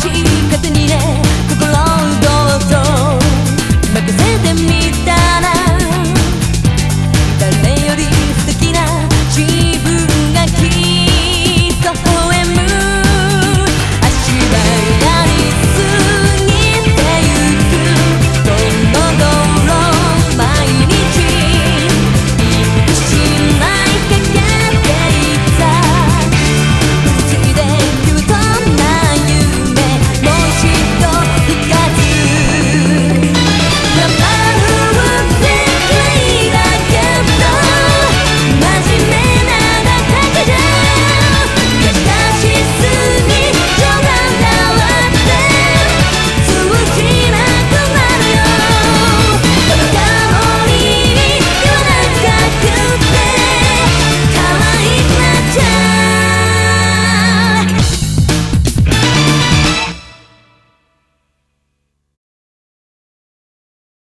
chica